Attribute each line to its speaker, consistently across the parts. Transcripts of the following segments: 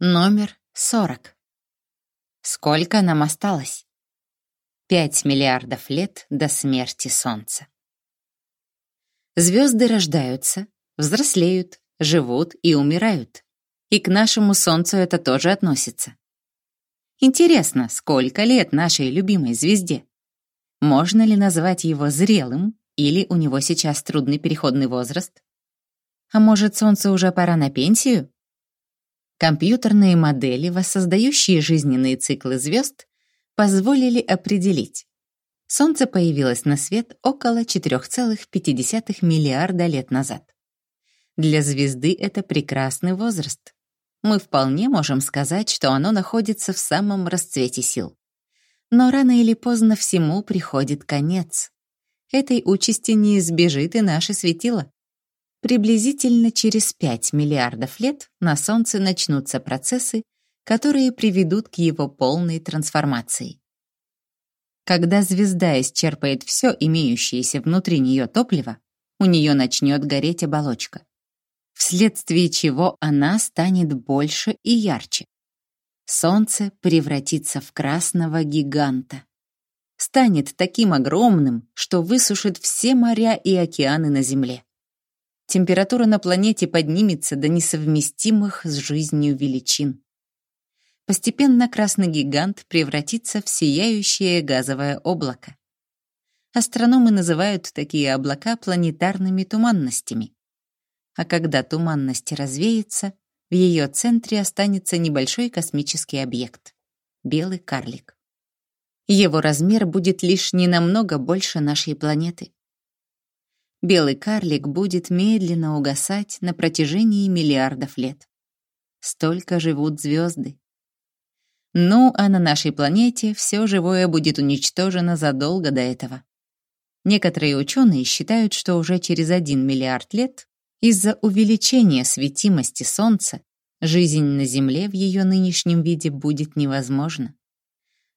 Speaker 1: Номер 40. Сколько нам осталось? 5 миллиардов лет до смерти Солнца. Звезды рождаются, взрослеют, живут и умирают. И к нашему Солнцу это тоже относится. Интересно, сколько лет нашей любимой звезде? Можно ли назвать его зрелым, или у него сейчас трудный переходный возраст? А может, Солнцу уже пора на пенсию? Компьютерные модели, воссоздающие жизненные циклы звезд, позволили определить. Солнце появилось на свет около 4,5 миллиарда лет назад. Для звезды это прекрасный возраст. Мы вполне можем сказать, что оно находится в самом расцвете сил. Но рано или поздно всему приходит конец. Этой участи не избежит и наше светило. Приблизительно через 5 миллиардов лет на Солнце начнутся процессы, которые приведут к его полной трансформации. Когда звезда исчерпает все имеющееся внутри нее топливо, у нее начнет гореть оболочка, вследствие чего она станет больше и ярче. Солнце превратится в красного гиганта. Станет таким огромным, что высушит все моря и океаны на Земле температура на планете поднимется до несовместимых с жизнью величин. Постепенно красный гигант превратится в сияющее газовое облако. Астрономы называют такие облака планетарными туманностями. А когда туманность развеется, в ее центре останется небольшой космический объект — белый карлик. Его размер будет лишь ненамного больше нашей планеты белый карлик будет медленно угасать на протяжении миллиардов лет. Столько живут звезды. Ну, а на нашей планете все живое будет уничтожено задолго до этого. Некоторые ученые считают, что уже через 1 миллиард лет из-за увеличения светимости Солнца жизнь на Земле в ее нынешнем виде будет невозможна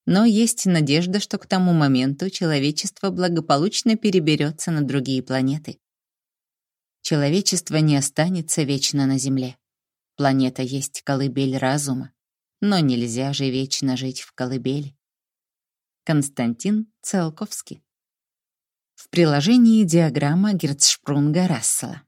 Speaker 1: но есть надежда, что к тому моменту человечество благополучно переберется на другие планеты. Человечество не останется вечно на Земле. Планета есть колыбель разума, но нельзя же вечно жить в колыбели. Константин Циолковский В приложении диаграмма Герцшпрунга-Рассела